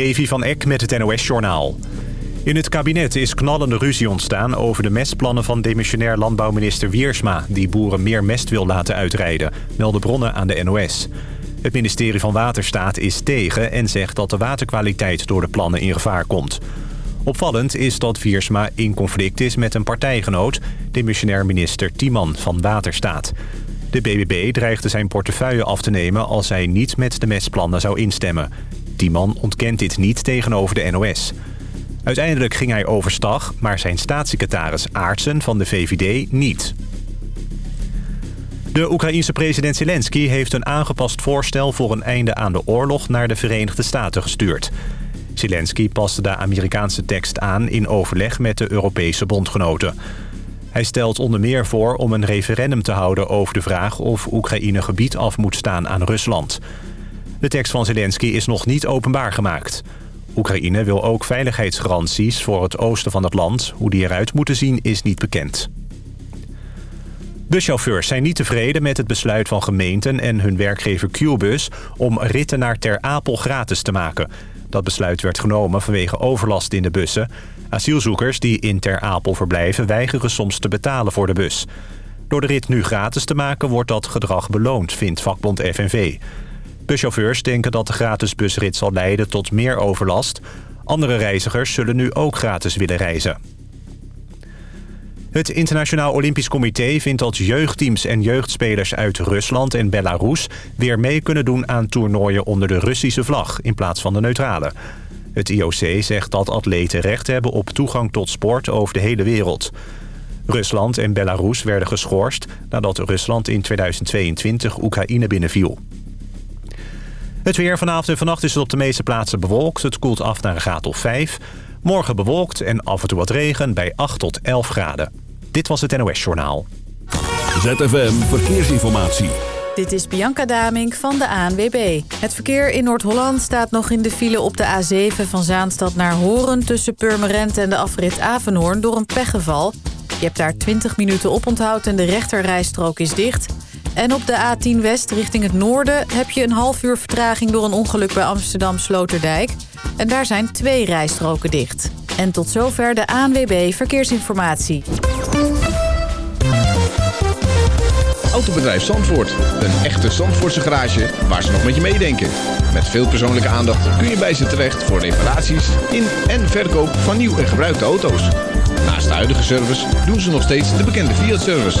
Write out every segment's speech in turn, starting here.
Evi van Eck met het NOS-journaal. In het kabinet is knallende ruzie ontstaan over de mestplannen van demissionair landbouwminister Wiersma... die boeren meer mest wil laten uitrijden, melden bronnen aan de NOS. Het ministerie van Waterstaat is tegen en zegt dat de waterkwaliteit door de plannen in gevaar komt. Opvallend is dat Wiersma in conflict is met een partijgenoot... demissionair minister Tiemann van Waterstaat. De BBB dreigde zijn portefeuille af te nemen als hij niet met de mestplannen zou instemmen. Die man ontkent dit niet tegenover de NOS. Uiteindelijk ging hij overstag, maar zijn staatssecretaris Aartsen van de VVD niet. De Oekraïense president Zelensky heeft een aangepast voorstel voor een einde aan de oorlog naar de Verenigde Staten gestuurd. Zelensky paste de Amerikaanse tekst aan in overleg met de Europese bondgenoten. Hij stelt onder meer voor om een referendum te houden over de vraag of Oekraïne gebied af moet staan aan Rusland. De tekst van Zelensky is nog niet openbaar gemaakt. Oekraïne wil ook veiligheidsgaranties voor het oosten van het land. Hoe die eruit moeten zien is niet bekend. Buschauffeurs zijn niet tevreden met het besluit van gemeenten en hun werkgever Qbus... om ritten naar Ter Apel gratis te maken. Dat besluit werd genomen vanwege overlast in de bussen. Asielzoekers die in Ter Apel verblijven weigeren soms te betalen voor de bus. Door de rit nu gratis te maken wordt dat gedrag beloond, vindt vakbond FNV. Buschauffeurs denken dat de gratis busrit zal leiden tot meer overlast. Andere reizigers zullen nu ook gratis willen reizen. Het Internationaal Olympisch Comité vindt dat jeugdteams en jeugdspelers uit Rusland en Belarus weer mee kunnen doen aan toernooien onder de Russische vlag in plaats van de neutrale. Het IOC zegt dat atleten recht hebben op toegang tot sport over de hele wereld. Rusland en Belarus werden geschorst nadat Rusland in 2022 Oekraïne binnenviel. Het weer vanavond en vannacht is het op de meeste plaatsen bewolkt. Het koelt af naar een graad of 5. Morgen bewolkt en af en toe wat regen bij 8 tot 11 graden. Dit was het NOS Journaal. ZFM Verkeersinformatie. Dit is Bianca Damink van de ANWB. Het verkeer in Noord-Holland staat nog in de file op de A7 van Zaanstad naar Horen... tussen Purmerend en de afrit Avenhoorn door een pechgeval. Je hebt daar 20 minuten oponthoud en de rechterrijstrook is dicht... En op de A10 West richting het noorden heb je een half uur vertraging door een ongeluk bij Amsterdam Sloterdijk. En daar zijn twee rijstroken dicht. En tot zover de ANWB Verkeersinformatie. Autobedrijf Zandvoort. Een echte Zandvoortse garage waar ze nog met je meedenken. Met veel persoonlijke aandacht kun je bij ze terecht voor reparaties in en verkoop van nieuw en gebruikte auto's. Naast de huidige service doen ze nog steeds de bekende Fiat-service.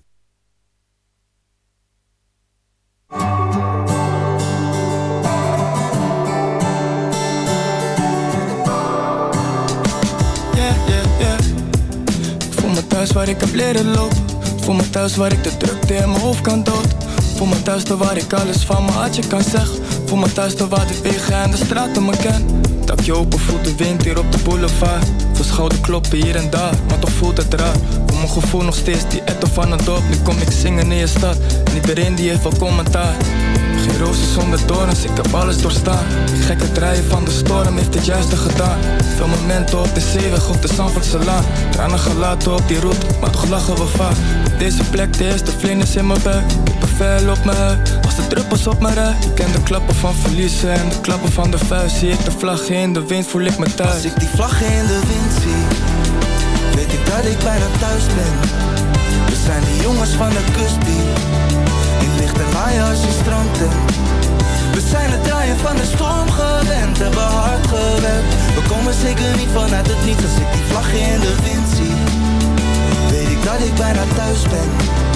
Thuis waar ik heb leren lopen. Voel me thuis waar ik de drukte in mijn hoofd kan dood. Voel me thuis daar waar ik alles van mijn hartje kan zeggen. Voel me thuis daar waar de wegen en de straten me ken. Dakje open voelt de wind hier op de boulevard. Veel schouder kloppen hier en daar, maar toch voelt het raar. Voor mijn gevoel nog steeds die etto van het dorp. Nu kom ik zingen in je stad. En iedereen die heeft wel commentaar. Geen rozen zonder torens, ik heb alles doorstaan. Die gekke draaien van de storm heeft het juiste gedaan. Veel momenten op de zeeweg of de Zandvoortse laan. Tranen gelaten op die route, maar toch lachen we vaak. Op deze plek de eerste vlinders in mijn buik. Kippenvel op mijn huid, als de druppels op mijn rug. Ik ken de klappen van verliezen en de klappen van de vuist. Zie ik de vlag in de wind, voel ik me thuis. Als ik die vlag in de wind zie, weet ik dat ik bijna thuis ben. We zijn de jongens van de kust die in licht en waaien als je strandt. We zijn het draaien van de storm gewend, hebben hard gewerkt. We komen zeker niet vanuit het niets als ik die vlag in de wind zie. Weet ik dat ik bijna thuis ben.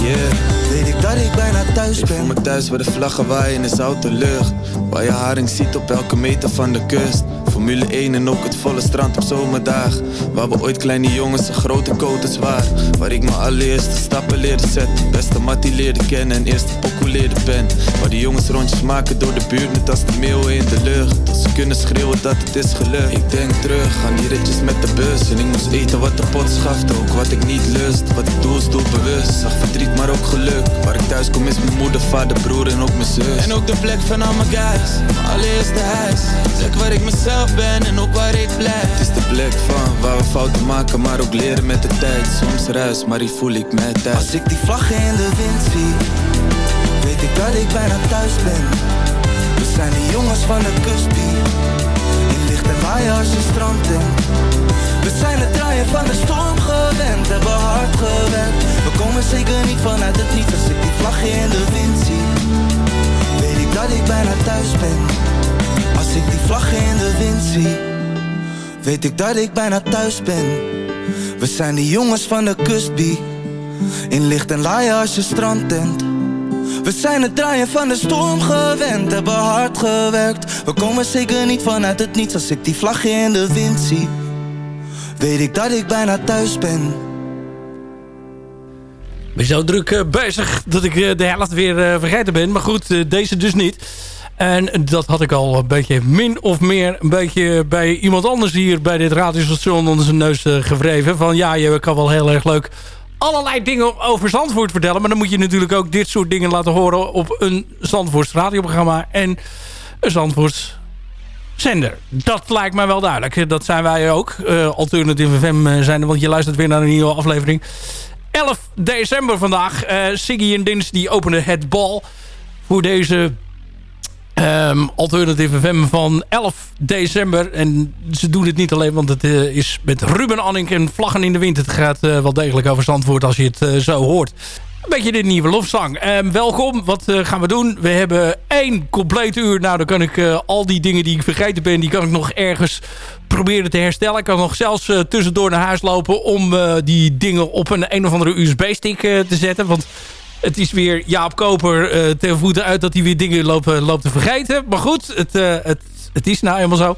Yeah. Weet ik dat ik bijna thuis ben. Ik voel me thuis waar de vlaggen waaien in de zoute lucht. Waar je haring ziet op elke meter van de kust Formule 1 en ook het volle strand op zomerdag. Waar we ooit kleine jongens een grote coaches waren. Waar ik mijn allereerste stappen leerde zetten. Beste mattie leerde kennen en eerste pokoe leerde pen. Waar die jongens rondjes maken door de buurt net als de meeuwen in de lucht. Dat ze kunnen schreeuwen dat het is gelukt. Ik denk terug aan die ritjes met de bus. En ik moest eten wat de pot schaft. Ook wat ik niet lust. Wat ik doe is doelbewust. Zag verdriet maar ook geluk. Waar ik thuis kom is mijn moeder, vader, broer en ook mijn zus. En ook de plek van al mijn guys. Mijn allereerste huis. Plek waar ik mezelf ben en ook waar ik blijf. Het is de plek van waar we fouten maken, maar ook leren met de tijd. Soms ruis, maar die voel ik met thuis. Als ik die vlaggen in de wind zie, weet ik dat ik bijna thuis ben. We zijn die jongens van de kustbier, in licht en waaien als je strand We zijn het draaien van de storm gewend, hebben hard gewerkt. We komen zeker niet vanuit het niets als ik die vlaggen in de wind zie. Weet ik dat ik bijna thuis ben. Als ik die vlaggen in de wind zie, weet ik dat ik bijna thuis ben. We zijn die jongens van de kustbie, in licht en laaien als je strandtent. We zijn het draaien van de storm gewend, hebben hard gewerkt. We komen zeker niet vanuit het niets als ik die vlaggen in de wind zie. Weet ik dat ik bijna thuis ben. Ik ben zo druk uh, bezig dat ik uh, de helft weer uh, vergeten ben. Maar goed, deze dus niet. En dat had ik al een beetje min of meer een beetje bij iemand anders hier bij dit radiostation onder zijn neus uh, gewreven. Van ja, je kan wel heel erg leuk allerlei dingen over Zandvoort vertellen. Maar dan moet je natuurlijk ook dit soort dingen laten horen op een Zandvoorts radioprogramma. En een Zandvoorts zender. Dat lijkt mij wel duidelijk. Dat zijn wij ook. Uh, Alternative FM uh, zijn want je luistert weer naar een nieuwe aflevering. 11 december vandaag. Siggy en Dins die openen het bal voor deze Um, Alternative FM van 11 december. En ze doen het niet alleen, want het uh, is met Ruben Anning en Vlaggen in de Wind. Het gaat uh, wel degelijk over Zandvoort als je het uh, zo hoort. Een beetje de nieuwe lofzang. Um, welkom, wat gaan we doen? We hebben één compleet uur. Nou, dan kan ik al die dingen die ik vergeten ben... die kan ik nog ergens proberen te herstellen. Ik kan nog zelfs tussendoor naar huis lopen... om die dingen op een een of andere USB-stick te zetten. Want het is weer Jaap Koper uh, ten voeten uit dat hij weer dingen loopt, loopt te vergeten. Maar goed, het, uh, het, het is nou helemaal zo.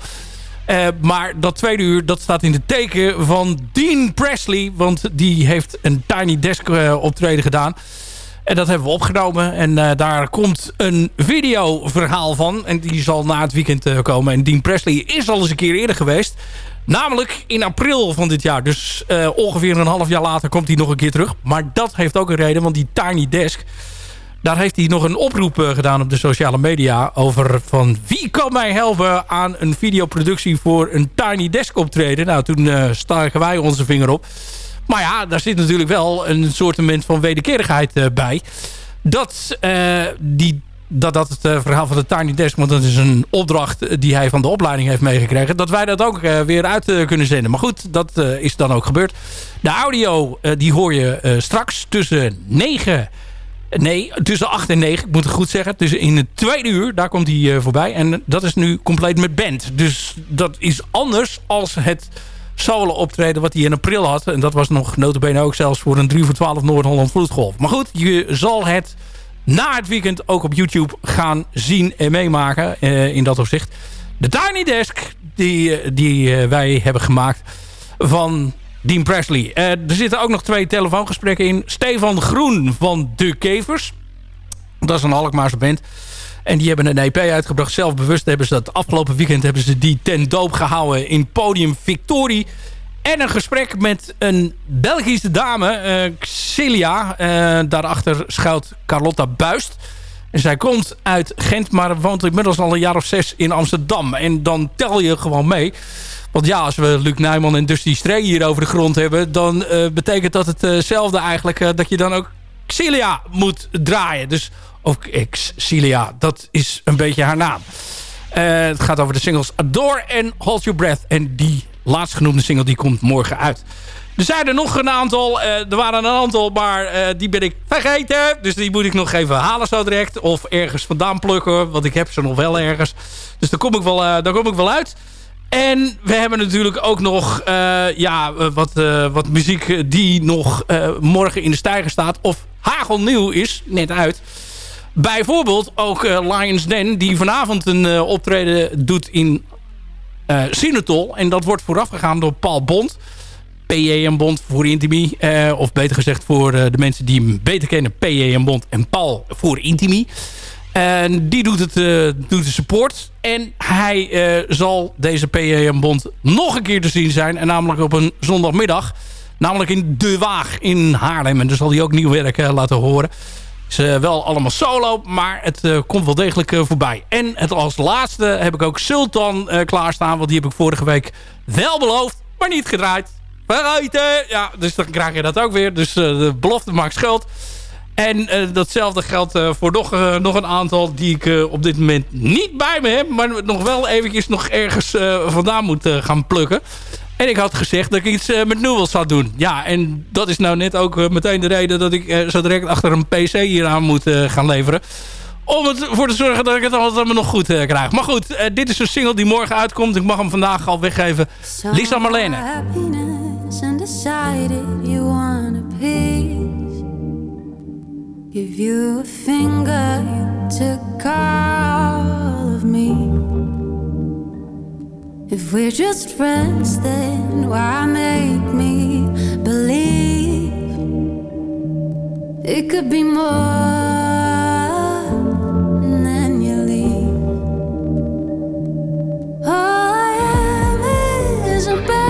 Uh, maar dat tweede uur, dat staat in de teken van Dean Presley. Want die heeft een Tiny Desk optreden gedaan. En dat hebben we opgenomen. En daar komt een videoverhaal van. En die zal na het weekend komen. En Dean Presley is al eens een keer eerder geweest. Namelijk in april van dit jaar. Dus uh, ongeveer een half jaar later komt hij nog een keer terug. Maar dat heeft ook een reden, want die Tiny Desk... daar heeft hij nog een oproep uh, gedaan op de sociale media... over van wie kan mij helpen aan een videoproductie voor een Tiny Desk optreden. Nou, toen uh, staken wij onze vinger op. Maar ja, daar zit natuurlijk wel een soort van wederkerigheid bij. Dat die dat dat het uh, verhaal van de Tiny Desk... want dat is een opdracht die hij van de opleiding heeft meegekregen... dat wij dat ook uh, weer uit uh, kunnen zenden. Maar goed, dat is dan ook gebeurd. De audio die hoor je straks tussen 9... Nee, tussen 8 en 9, ik moet het goed zeggen. Dus in het tweede uur, daar komt hij voorbij. En dat is nu compleet met band. Dus dat is anders als het solo optreden wat hij in april had. En dat was nog notabene ook zelfs voor een 3 voor 12 Noord-Holland Vloedgolf. Maar goed, je zal het na het weekend ook op YouTube gaan zien en meemaken uh, in dat opzicht. De Tiny Desk die, eh, die uh, wij hebben gemaakt van Dean Presley. er zitten ook nog twee telefoongesprekken in. Stefan Groen van De Kevers. Dat is een Alkmaarse band. En die hebben een EP uitgebracht. Zelfbewust hebben ze dat afgelopen weekend hebben ze die ten doop gehouden in Podium Victorie en een gesprek met een Belgische dame, uh, Celia. Uh, daarachter schuilt Carlotta Buist. En zij komt uit Gent, maar woont inmiddels al een jaar of zes in Amsterdam. En dan tel je gewoon mee. Want ja, als we Luc Nijman en Dusty Stree hier over de grond hebben... dan uh, betekent dat hetzelfde eigenlijk... dat je dan ook Celia moet draaien. Dus ook Celia, dat is een beetje haar naam. het gaat over de singles Adore en Hold Your Breath. En die laatstgenoemde single die komt morgen uit. Er zijn er nog een aantal. Uh, er waren een aantal, maar uh, die ben ik vergeten. Dus die moet ik nog even halen zo direct. Of ergens vandaan plukken, want ik heb ze nog wel ergens. Dus daar kom ik wel, uh, daar kom ik wel uit. En we hebben natuurlijk ook nog ja, wat, wat muziek die nog morgen in de stijger staat. Of hagelnieuw is, net uit. Bijvoorbeeld ook Lions Den, die vanavond een optreden doet in uh. En dat wordt voorafgegaan door Paul Bond. PJM Bond voor Intimi. of beter gezegd voor de mensen die hem beter kennen. PJM Bond en Paul voor Intimi. En die doet, het, doet de support. En hij zal deze PJM Bond nog een keer te zien zijn. En namelijk op een zondagmiddag. Namelijk in De Waag in Haarlem. En daar zal hij ook nieuw werk laten horen is uh, wel allemaal solo, maar het uh, komt wel degelijk uh, voorbij. En het als laatste heb ik ook Sultan klaarstaan. Want die heb ik vorige week wel beloofd, maar niet gedraaid. Vergeten! Ja, dus dan krijg je dat ook weer. Dus de belofte maakt schuld. En datzelfde geldt voor nog, nog een aantal die ik op dit moment niet bij me heb. Maar nog wel eventjes nog ergens vandaan moet gaan plukken. En ik had gezegd dat ik iets uh, met Newell zou doen. Ja, en dat is nou net ook uh, meteen de reden dat ik uh, zo direct achter een PC hier aan moet gaan leveren. Om ervoor te zorgen dat ik het allemaal nog goed krijg. Maar goed, dit is een single die morgen uitkomt. Ik mag hem vandaag al weggeven. Lisa Marlene. Give you a finger, you took all of me. If we're just friends, then why make me believe it could be more than you leave? All I am is embarrassed.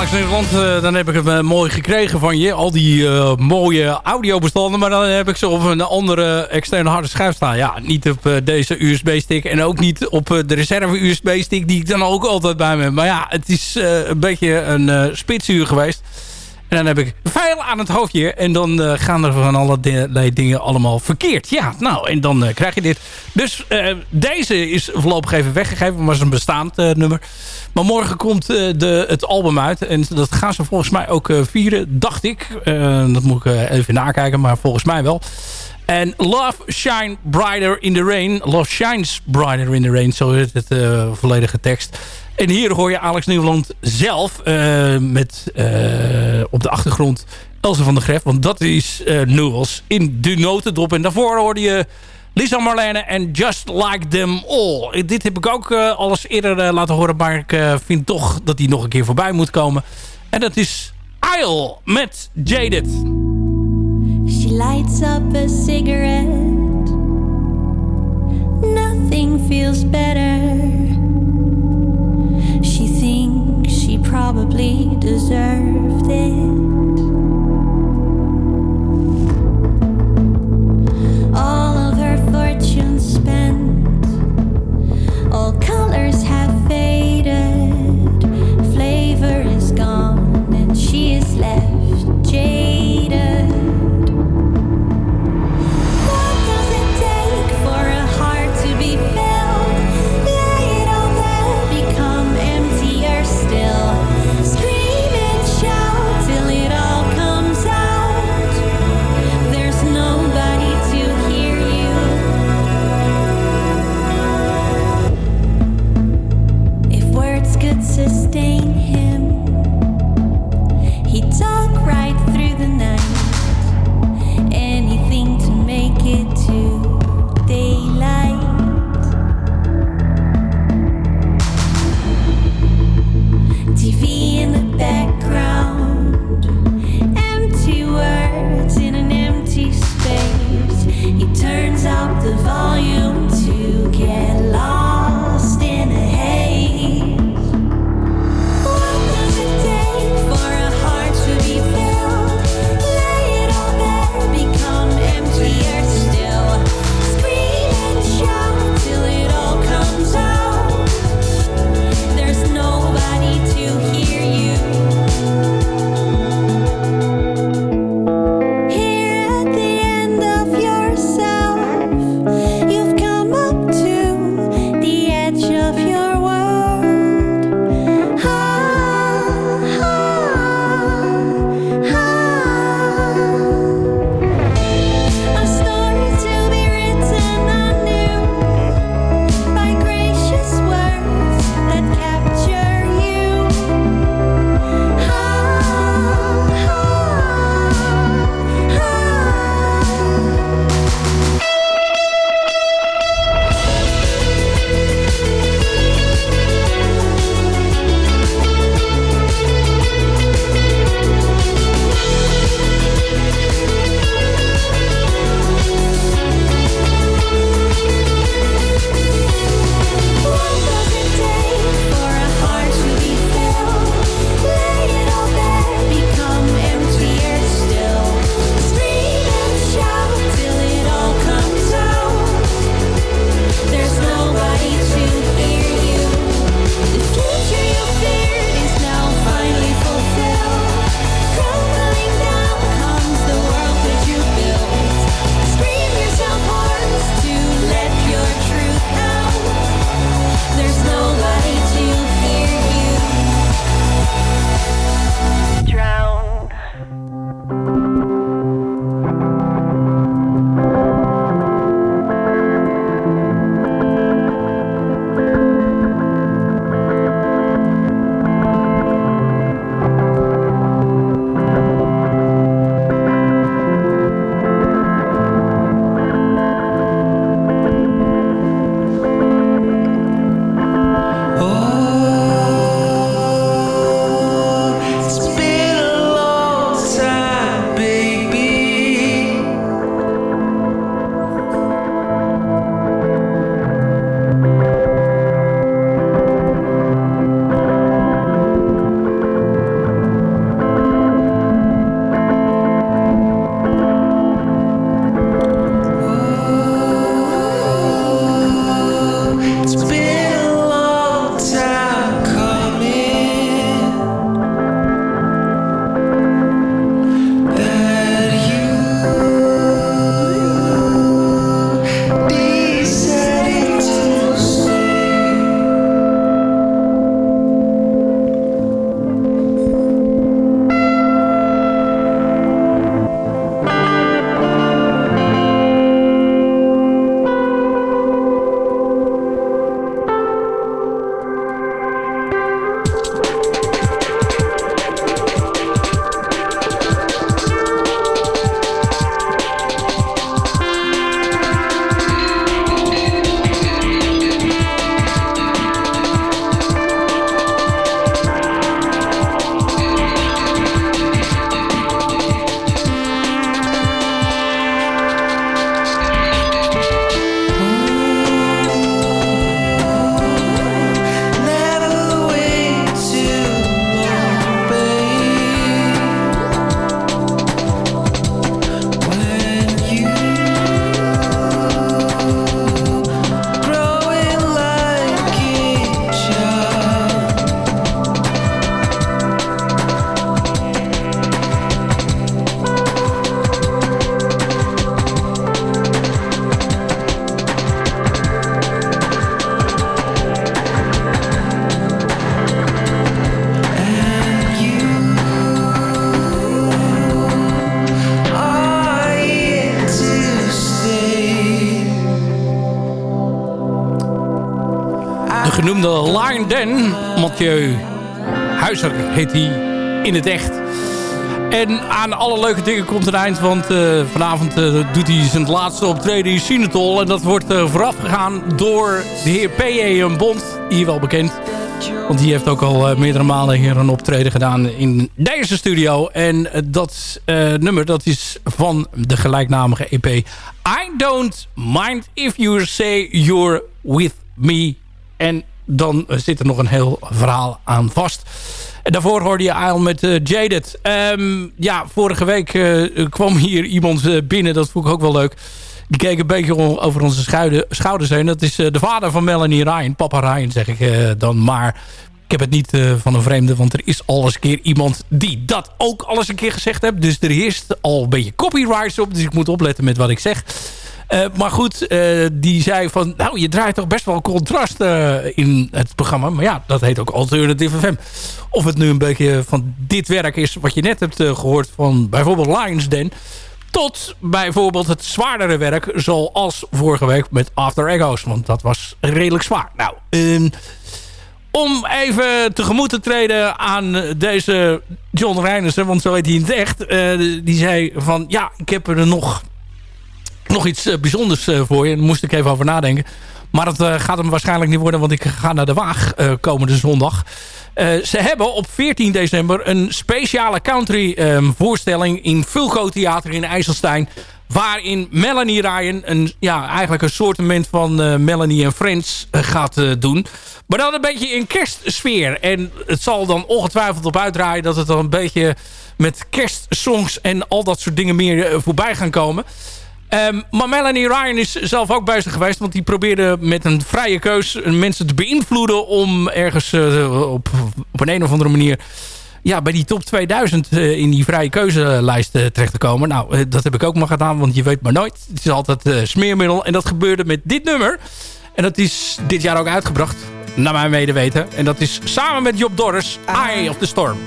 Alex Nederland, uh, dan heb ik het uh, mooi gekregen van je. Al die uh, mooie audiobestanden. Maar dan heb ik ze op een andere externe harde schijf staan. Ja, niet op deze USB-stick. En ook niet op de reserve USB-stick die ik dan ook altijd bij me. Maar ja, het is een beetje een spitsuur geweest. En dan heb ik veel aan het hoofdje. En dan uh, gaan er van allerlei dingen allemaal verkeerd. Ja, nou, en dan uh, krijg je dit. Dus uh, deze is voorlopig even weggegeven. Maar is een bestaand nummer. Maar morgen komt de, het album uit. En dat gaan ze volgens mij ook vieren, dacht ik. dat moet ik even nakijken, maar volgens mij wel. En Love Shine Brighter in the Rain. Love Shines Brighter in the Rain, zo is het volledige tekst. En hier hoor je Alex Nieuwland zelf uh, met uh, op de achtergrond Elze van der Gref. Want dat is uh, in de notendop. En daarvoor hoorde je Lisa Marlene en Just Like Them All. Dit heb ik ook al eens eerder laten horen. Maar ik vind toch dat die nog een keer voorbij moet komen. En dat is Isle met Jaded. She lights up a cigarette Nothing feels better probably deserved it. All of her fortune spent, all colors in het echt. En aan alle leuke dingen komt een eind. Want uh, vanavond uh, doet hij zijn laatste optreden in Sinatol. En dat wordt uh, voorafgegaan door de heer P.E. Bond. Hier wel bekend. Want die heeft ook al meerdere malen hier een optreden gedaan in deze studio. En dat nummer dat is van de gelijknamige EP. I don't mind if you say you're with me. En dan zit er nog een heel verhaal aan vast. En daarvoor hoorde je Isle met uh, Jaded. Um, ja, vorige week uh, kwam hier iemand uh, binnen. Dat vond ik ook wel leuk. Die keek een beetje over onze schouders heen. Dat is de vader van Melanie Ryan. Papa Ryan zeg ik dan maar. Ik heb het niet van een vreemde. Want er is al eens een keer iemand die dat ook al eens een keer gezegd heeft. Dus er heerst al een beetje copyrights op. Dus ik moet opletten met wat ik zeg. Uh, maar goed, uh, die zei van... nou, je draait toch best wel contrast uh, in het programma. Maar ja, dat heet ook Alternative FM. Of het nu een beetje van dit werk is... wat je net hebt gehoord van bijvoorbeeld Lions Den... tot bijvoorbeeld het zwaardere werk... zoals vorige week met After Echoes. Want dat was redelijk zwaar. Nou, ehm, om even tegemoet te treden aan deze John Reinissen... want zo heet hij in het echt... die zei van, ja, ik heb er nog nog iets eh, bijzonders eh, voor je. Daar moest ik even over nadenken. Maar dat eh, gaat hem waarschijnlijk niet worden, want ik ga naar de Waag komende zondag. ze hebben op 14 december een speciale country ehm, in Fulco Theater in IJsselstein. Waarin Melanie Ryan een, ja, eigenlijk een soortement van Melanie en Friends gaat doen. Maar dan een beetje in kerstsfeer. En het zal dan ongetwijfeld op uitdraaien dat het dan een beetje met kerstsongs en al dat soort dingen meer voorbij gaan komen. Um, maar Melanie Ryan is zelf ook bezig geweest. Want die probeerde met een vrije keus mensen te beïnvloeden... om ergens uh, op, een, een of andere manier... Ja, bij die top 2000 uh, in die vrije keuzelijst uh, terecht te komen. Nou, dat heb ik ook maar gedaan, want je weet maar nooit. Het is altijd smeermiddel. En dat gebeurde met dit nummer. En dat is dit jaar ook uitgebracht, naar mijn medeweten. En dat is samen met Job Dorris, Eye of the Storm.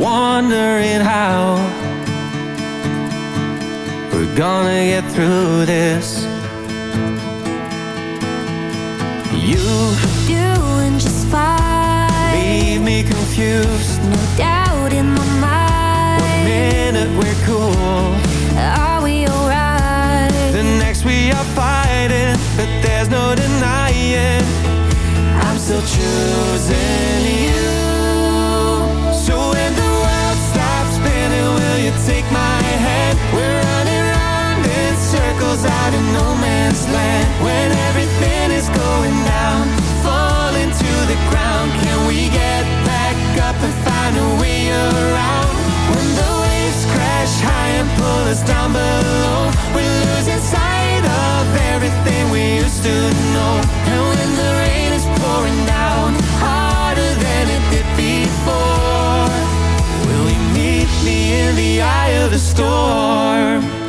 Wondering how we're gonna get through this. You doing just fine. Leave me confused. No doubt in my mind. One minute we're cool. Are we alright? The next we are fighting, but there's no denying. I'm still choosing you. You take my hand. We're running round in circles out in no man's land. When everything is going down Falling to the ground Can we get back up and find a way around? When the waves crash high and pull us down below We're losing sight of everything we used to know. And when the rain is pouring down in the eye of the storm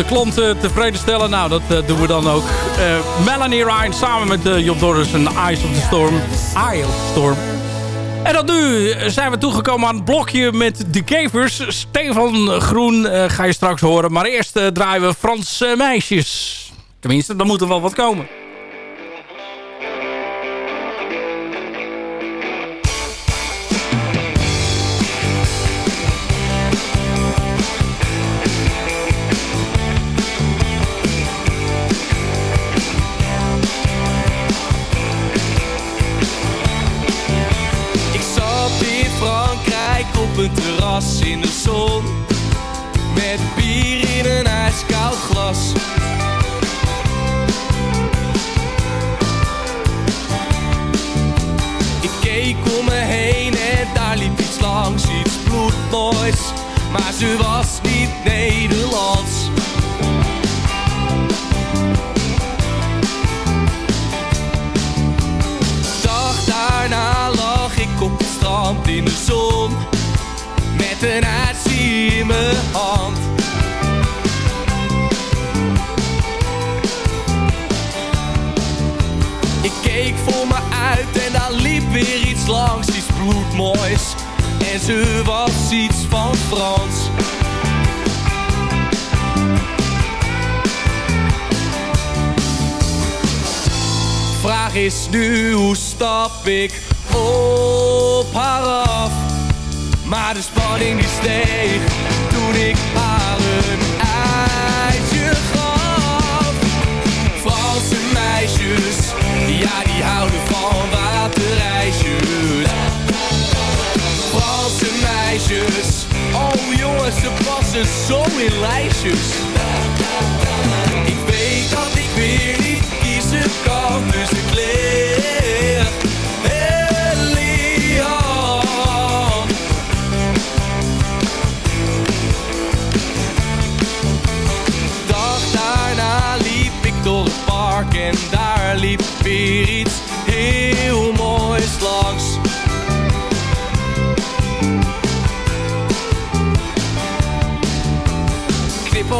de klanten eh, tevreden stellen. Nou, dat eh, doen we dan ook. Eh, Melanie Ryan samen met Job Dorris en Eyes of the Storm. Eye of the Storm. En dan nu zijn we toegekomen aan het blokje met de Kevers. Stefan Groen ga je straks horen. Maar eerst draaien we Frans Meisjes. Tenminste, dan moet er wel wat komen.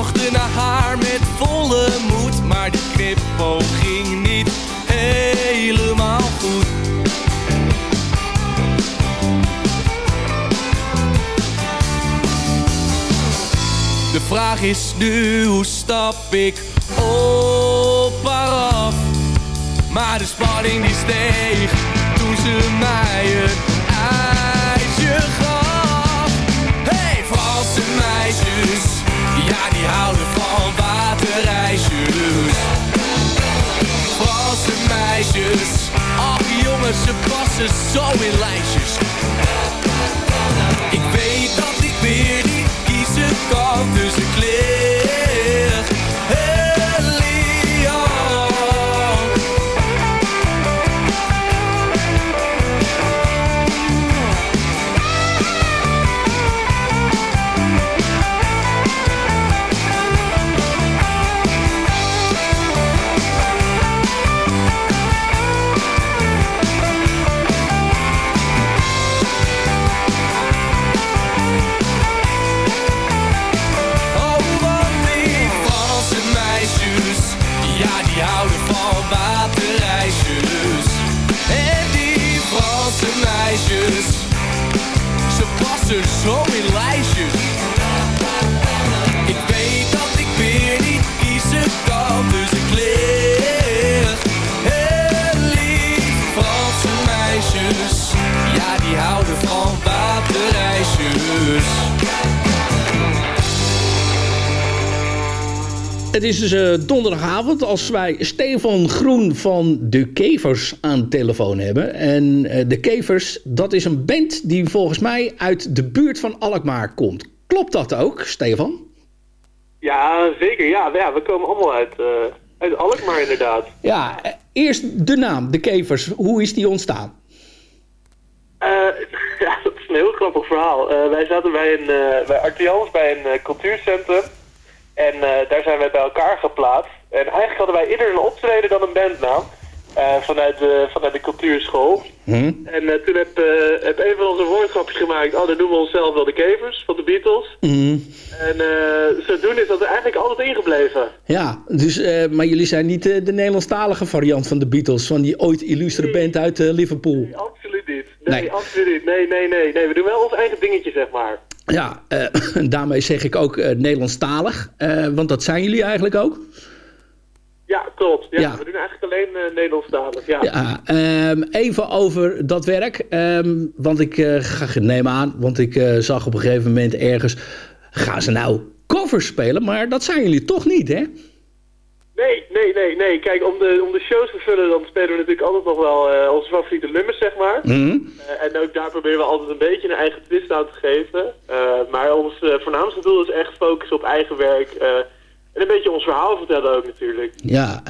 zochten naar haar met volle moed, maar de kribbo ging niet helemaal goed. De vraag is nu, hoe stap ik op haar af? Maar de spanning die steeg toen ze mij het Ze passen zo in lijstjes. Ik weet dat ik weer die kiezen kan, dus ik leer. ja die houden van waterijsjes. Het is dus eh, donderdagavond als wij Stefan Groen van De Kevers aan de telefoon hebben. En eh, De Kevers, dat is een band die volgens mij uit de buurt van Alkmaar komt. Klopt dat ook, Stefan? Ja, zeker. Ja, ja we komen allemaal uit, uh, uit Alkmaar inderdaad. Ja, eerst de naam, De Kevers. Hoe is die ontstaan? Eh, ja, dat is een heel grappig verhaal. Eh, wij zaten bij, een, eh, bij Artians bij een cultuurcentrum. En daar zijn wij bij elkaar geplaatst. En eigenlijk hadden wij eerder een optreden dan een bandnaam. eh, vanuit, de, vanuit de cultuurschool. Hm? En toen heb, eh, heb een van onze woordgrapjes gemaakt. Oh, dan noemen we onszelf wel de Kevers van de Beatles. Hm. En zodoende is dat er eigenlijk altijd ingebleven. Ja, dus, maar jullie zijn niet de Nederlandstalige variant van de Beatles, van die ooit illustere band uit Liverpool. Absoluut niet. Nee, Nee. absoluut niet. Nee, nee, nee, nee. We doen wel ons eigen dingetje, zeg maar. Ja, eh, daarmee zeg ik ook eh, Nederlandstalig, eh, want dat zijn jullie eigenlijk ook. Ja, klopt. Ja, Ja. We doen eigenlijk alleen uh, Nederlandstalig. Ja. Ja, ehm, even over dat werk. ehm, want ik ga neem aan, want ik zag op een gegeven moment ergens. Gaan ze nou covers spelen? Maar dat zijn jullie toch niet, hè? Nee, nee, nee, nee. Kijk, om de, om de shows te vullen, dan spelen we natuurlijk altijd nog wel eh, onze favoriete nummers, zeg maar. Mhm. Eh, en ook daar proberen we altijd een beetje een eigen twist aan te geven. Eh, maar ons voornaamste doel is echt focussen op eigen werk. en een beetje ons verhaal vertellen ook natuurlijk. Ja,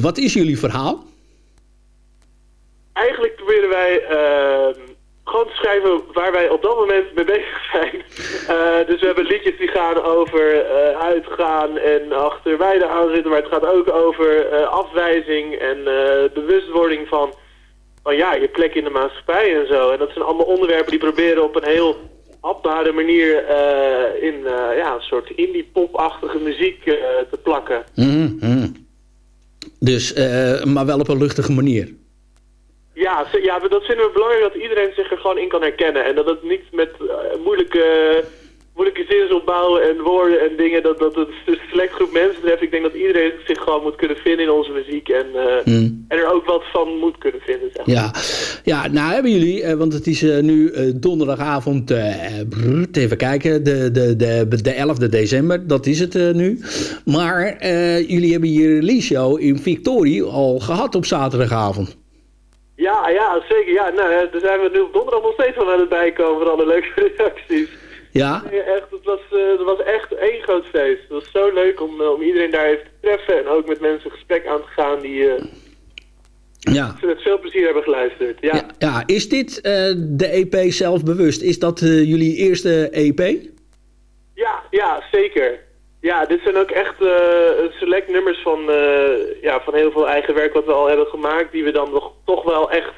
wat is jullie verhaal? Eigenlijk proberen wij gewoon te schrijven waar wij op dat moment mee bezig zijn. Eh, dus we hebben liedjes die gaan over eh, uitgaan en achter weiden aanzitten. Maar het gaat ook over eh, afwijzing en bewustwording van, van ja, je plek in de maatschappij en zo. En dat zijn allemaal onderwerpen die proberen op een heel hapbare manier in ja, een soort indie-pop-achtige muziek eh, te plakken. Mhm, mhm. Dus, maar wel op een luchtige manier. Ja, ja, dat vinden we belangrijk dat iedereen zich er gewoon in kan herkennen. En dat het niet met eh, moeilijke, moeilijke zinsopbouwen en woorden en dingen, dat, dat het een select groep mensen treft. Ik denk dat iedereen zich gewoon moet kunnen vinden in onze muziek en, eh, Mm. en er ook wat van moet kunnen vinden. Zeg. Ja, ja nou hebben jullie, eh, want het is nu donderdagavond, even kijken, de, de, de, de 11e december, dat is het nu. Maar jullie hebben je release show in Victorie al gehad op zaterdagavond. Ja, ja, zeker. Ja, nou, daar zijn we nu op donderdag nog steeds van aan het bijkomen van alle leuke reacties. Ja? Nee, echt, het, was, eh, het was echt één groot feest. Het was zo leuk om, eh, om iedereen daar even te treffen en ook met mensen gesprek aan te gaan die eh, Ja. met veel plezier hebben geluisterd. Ja. Ja, ja, is dit de EP zelfbewust? Is dat jullie eerste EP? Ja, ja, zeker. Ja, dit zijn ook echt eh, select nummers van, eh, ja, van heel veel eigen werk wat we al hebben gemaakt, die we dan nog toch wel echt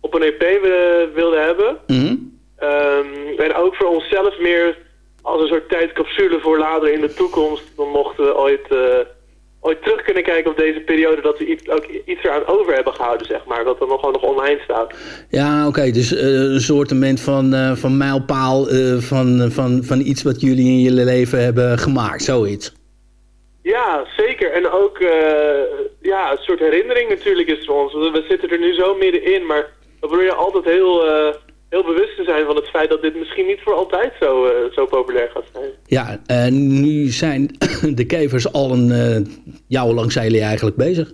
op een EP we- wilden hebben. Mhm. Ehm, en ook voor onszelf meer als een soort tijdcapsule voor later in de toekomst. Dan mochten we ooit, eh, ooit terug kunnen kijken op deze periode dat we iets, ook iets eraan over hebben gehouden, zeg maar. Dat er nog gewoon nog online staat. Ja, oké. dus eh, een soortement van, eh, van mijlpaal eh, van, van, van iets wat jullie in jullie leven hebben gemaakt, zoiets. Ja, zeker. En ook ja, een soort herinnering natuurlijk is het voor ons. We zitten er nu zo middenin, maar we proberen altijd heel, heel bewust te zijn van het feit dat dit misschien niet voor altijd zo, eh, zo populair gaat zijn. Ja, en nu zijn de kevers al een... eh hoe lang zijn jullie eigenlijk bezig?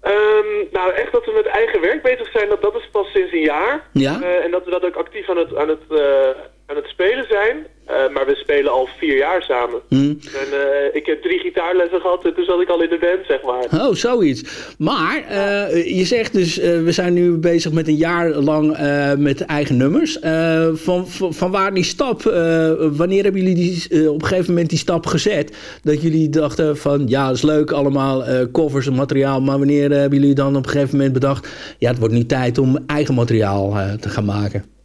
Ehm, nou, echt dat we met eigen werk bezig zijn, dat, dat is pas sinds een jaar. Ja? Eh, en dat we dat ook actief aan het, aan het, eh, aan het spelen zijn. Eh, maar we spelen al vier jaar samen. Hm. En eh, ik heb drie gitaarlessen gehad en toen zat ik al in de band, zeg maar. Oh, zoiets. Maar eh, je zegt dus, we zijn nu bezig met een jaar lang met eigen nummers. Van, van, waar die stap, wanneer hebben jullie die, op een gegeven moment die stap gezet? Dat jullie dachten van, ja, dat is leuk allemaal, covers en materiaal. Maar wanneer hebben jullie dan op een gegeven moment bedacht... ja, het wordt nu tijd om eigen materiaal te gaan maken?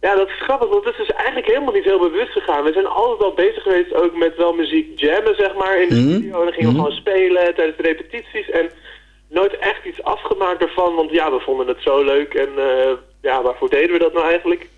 Ja, dat is grappig, want het is dus eigenlijk helemaal niet heel bewust gegaan. We zijn altijd al bezig geweest ook met wel muziek jammen, zeg maar, in de Mhm. studio. En dan gingen we Mhm. gewoon spelen tijdens de repetities. En nooit echt iets afgemaakt ervan, want ja, we vonden het zo leuk. En eh, ja, waarvoor deden we dat nou eigenlijk?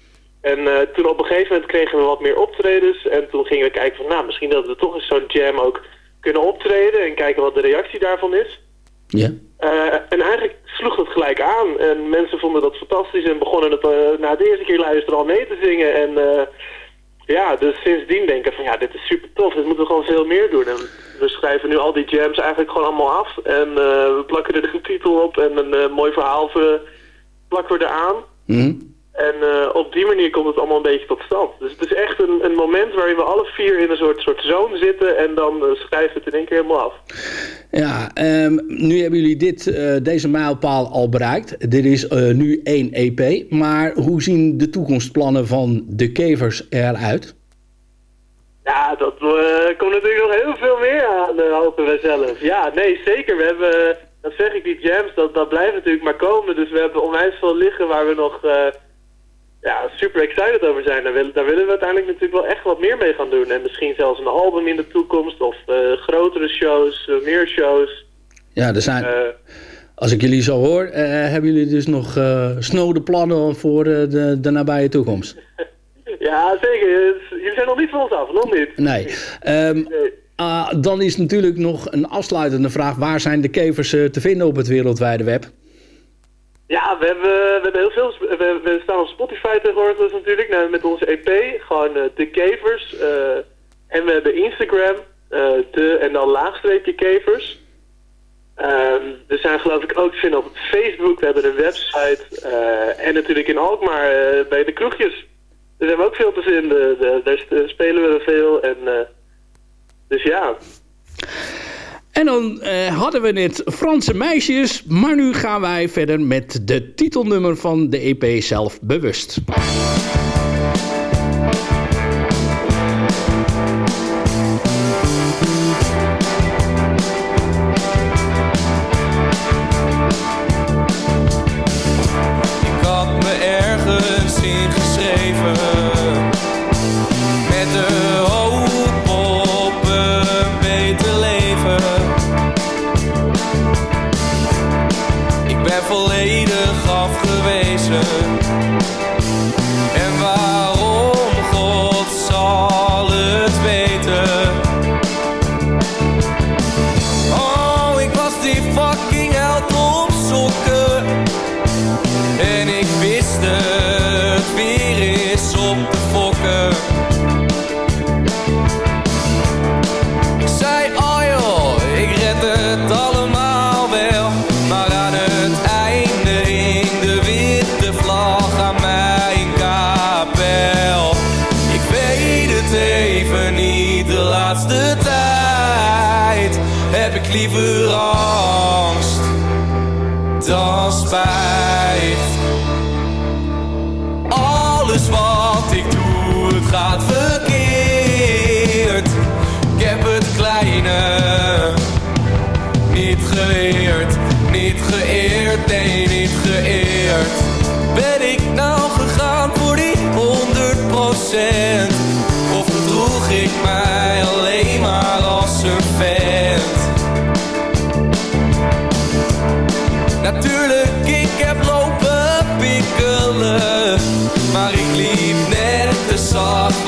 En eh, toen op een gegeven moment kregen we wat meer optredens. En toen gingen we kijken van, nou, misschien dat we toch eens zo'n jam ook kunnen optreden. En kijken wat de reactie daarvan is. Ja. Eh, en eigenlijk sloeg dat gelijk aan. En mensen vonden dat fantastisch en begonnen het eh, na de eerste keer luisteren al mee te zingen. En eh, ja, dus sindsdien denken van ja, dit is super tof, dit moeten we gewoon veel meer doen. En we schrijven nu al die jams eigenlijk gewoon allemaal af. En we plakken er een titel op en een mooi verhaal plakken we eraan. Mhm. En eh, op die manier komt het allemaal een beetje tot stand. Dus het is echt een, een moment waarin we alle vier in een soort, soort zone zitten en dan eh, schrijven we het in één keer helemaal af. Ja, ehm, nu hebben jullie dit, eh, deze mijlpaal al bereikt. Dit is nu één EP. Maar hoe zien de toekomstplannen van de Kevers eruit? Ja, dat komt natuurlijk nog heel veel meer aan, hopen wij zelf. Ja, nee, zeker. We hebben, dat zeg ik, die jams, dat, dat blijft natuurlijk maar komen. Dus we hebben onwijs veel liggen waar we nog ja, super excited over zijn. Daar willen, daar willen we uiteindelijk natuurlijk wel echt wat meer mee gaan doen. En misschien zelfs een album in de toekomst of eh, grotere shows, eh, meer shows. Ja, er zijn, Eh, als ik jullie zo hoor, hebben jullie dus nog snode plannen voor de, de nabije toekomst? ja, zeker. Jullie zijn nog niet van ons af, nog niet. Nee. Ehm, ah, dan is natuurlijk nog een afsluitende vraag. Waar zijn de kevers te vinden op het wereldwijde web? Ja, we hebben, we hebben heel veel. We, staan op Spotify tegenwoordig dus natuurlijk nou, met onze EP. Gewoon eh, de kevers. eh, en we hebben Instagram. eh, de en dan laagstreepje kevers. Ehm, we zijn geloof ik ook te vinden op Facebook. We hebben een website. en natuurlijk in Alkmaar bij de kroegjes. Daar zijn we ook veel te vinden. De- daar spelen we veel. En, dus ja. En dan eh, hadden we net Franse meisjes, maar nu gaan wij verder met de titelnummer van de EP zelf bewust.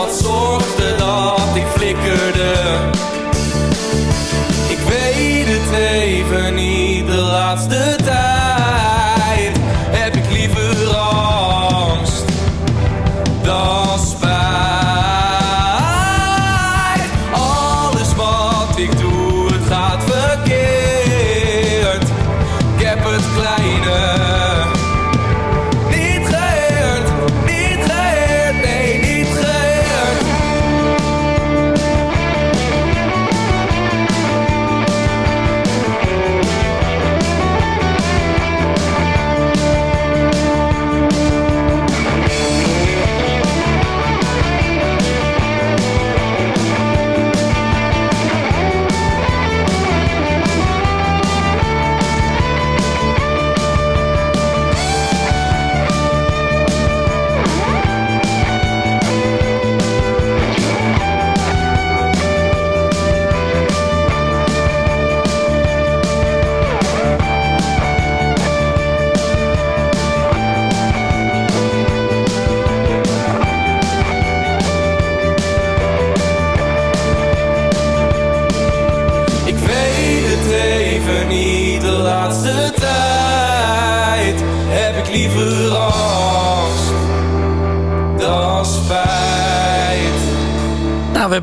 Wat zorgde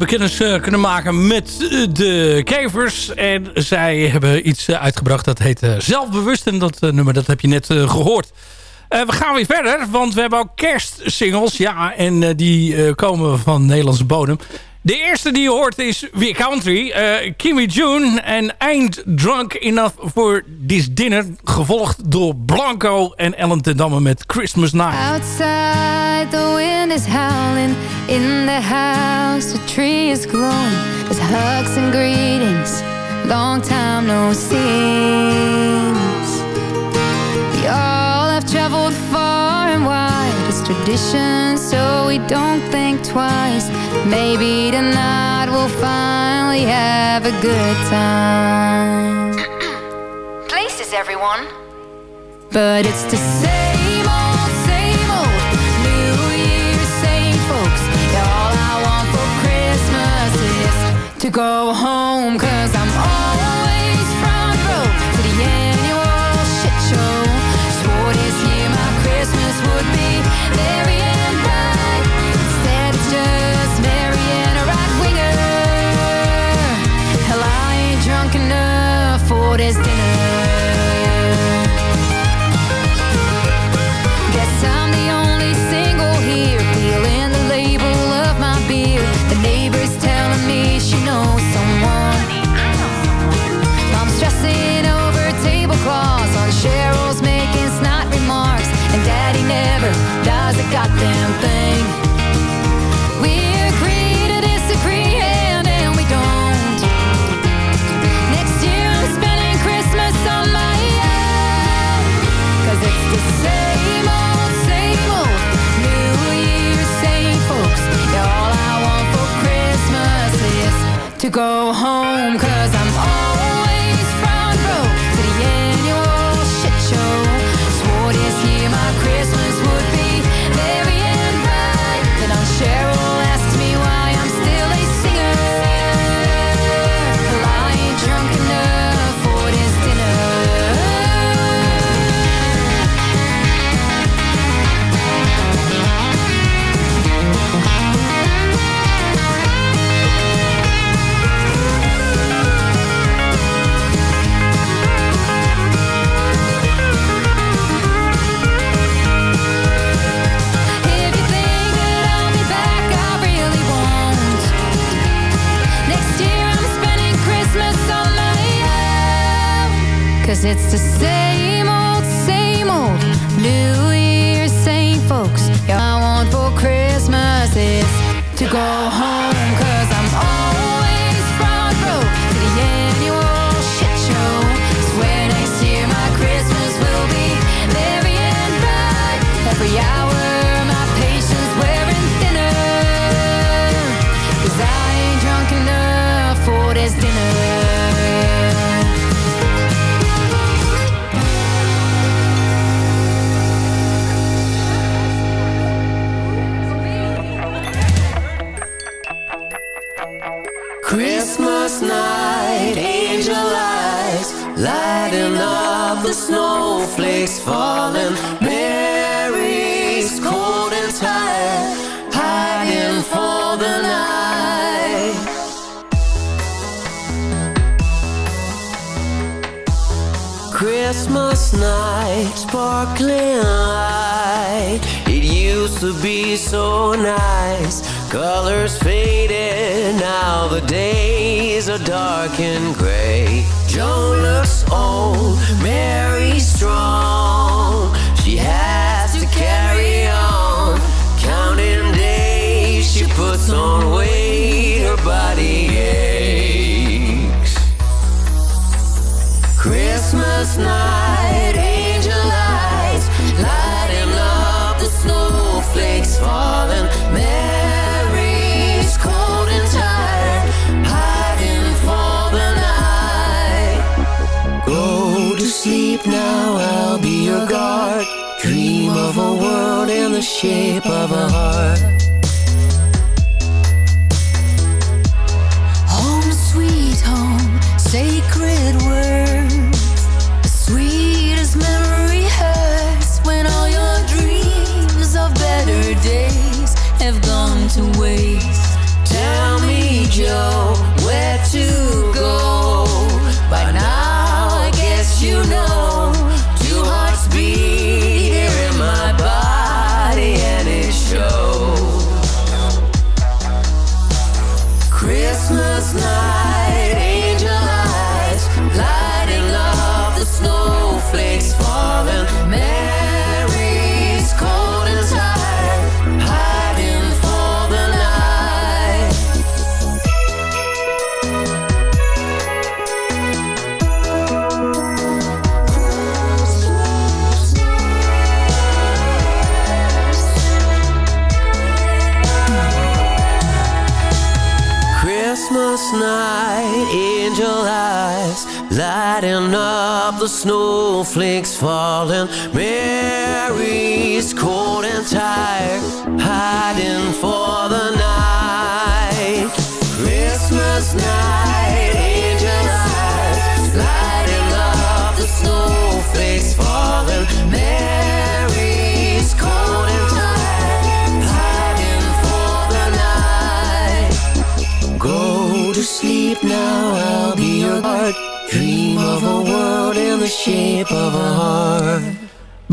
kennis eh, kunnen maken met eh, de Kevers. En zij hebben iets eh, uitgebracht dat heet Zelfbewust. En dat nummer dat heb je net gehoord. We gaan weer verder, want we hebben ook kerstsingles. Ja, en die komen van Nederlandse bodem. De eerste die je hoort is weer Country. Uh, Kimmy June en Eind Drunk Enough for This Dinner. Gevolgd door Blanco en Ellen ten Damme met Christmas Night. Outside the wind is howling. In the house the tree is growing. There's hugs and greetings. Long time no see. We all have traveled far and wide. tradition so we don't think twice. Maybe tonight we'll finally have a good time. Places everyone. But it's the same old, same old. New Year, same folks. All I want for Christmas is To go home cause I'm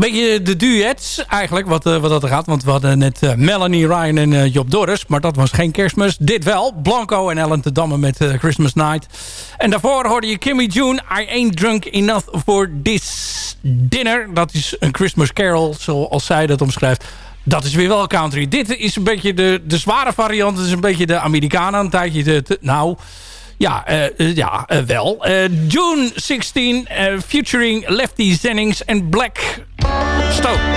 beetje de duets eigenlijk, wat, eh, wat dat gaat. Want we hadden net eh, Melanie Ryan en eh, Job Doris. Maar dat was geen kerstmis. Dit wel. Blanco en Ellen te dammen met Christmas Night. En daarvoor hoorde je Kimmy June. I ain't drunk enough for this dinner. Dat is een Christmas carol, zoals zij dat omschrijft. Dat is weer wel country. Dit is een beetje de, de zware variant. Het is een beetje de Amerikanen. Een tijdje nou... Ja, ja wel. June 16, featuring Lefty Zennings en Black Stop.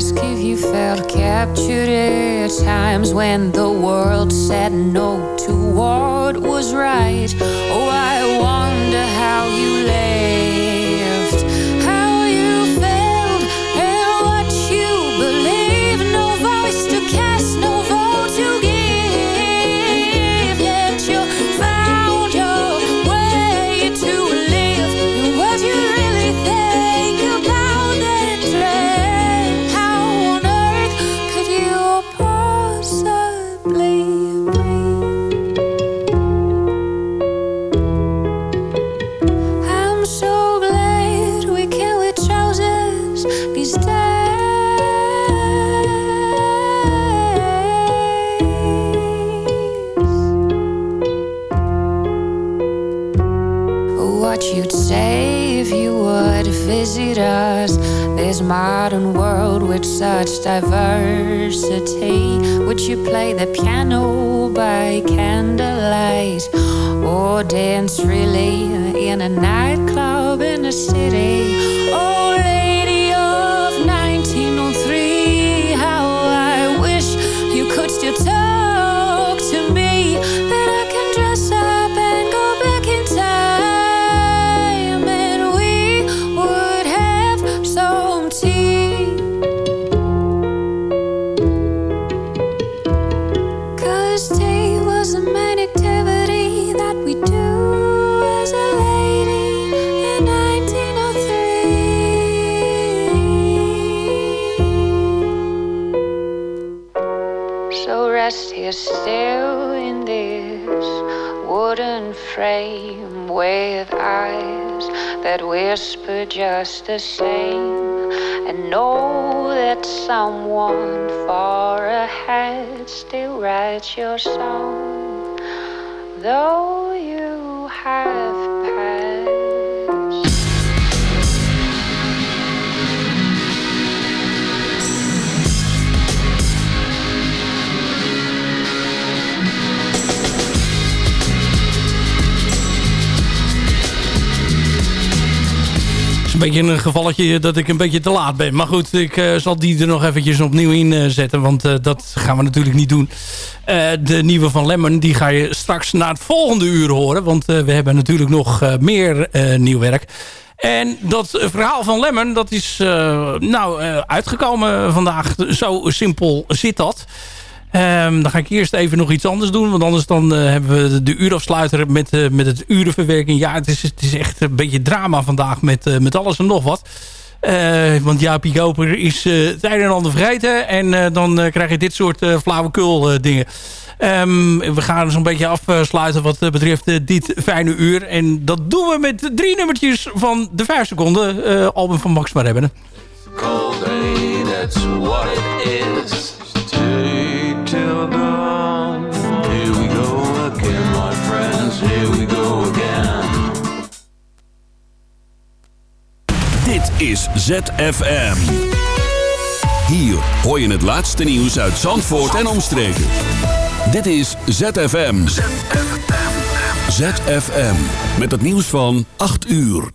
Ask if you felt captured at times when the world said no to what was right. Oh, I wonder how you left, with such diversity. Would you play the piano by candlelight or dance really in a nightclub in the city? Still in this wooden frame with eyes that whisper just the same and know that someone far ahead still writes your song. Though you have een beetje een gevalletje dat ik een beetje te laat ben. Maar goed, ik eh, zal die er nog eventjes opnieuw in eh, zetten. Want eh, dat gaan we natuurlijk niet doen. De nieuwe van Lemon, die ga je straks na het volgende uur horen. Want we hebben natuurlijk nog meer nieuw werk. En dat verhaal van Lemon, dat is nou uitgekomen vandaag. Zo simpel zit dat. Ehm, dan ga ik eerst even nog iets anders doen. Want anders dan eh, hebben we de uurafsluiter met, eh, met het urenverwerking. Ja, het is, het is echt een beetje drama vandaag met, eh, met alles en nog wat. Want Jaapie Koper is het een en ander vergeten. En dan krijg je dit soort flauwekul dingen. Ehm, we gaan zo'n beetje afsluiten wat betreft dit fijne uur. En dat doen we met drie nummertjes van de 5 seconden album van Max maar hebben. cold what is. Here we go again, my friends. Here we go again. Dit is ZFM. Hier hoor je het laatste nieuws uit Zandvoort en omstreken. Dit is ZFM. ZFM. Met het nieuws van 8 uur.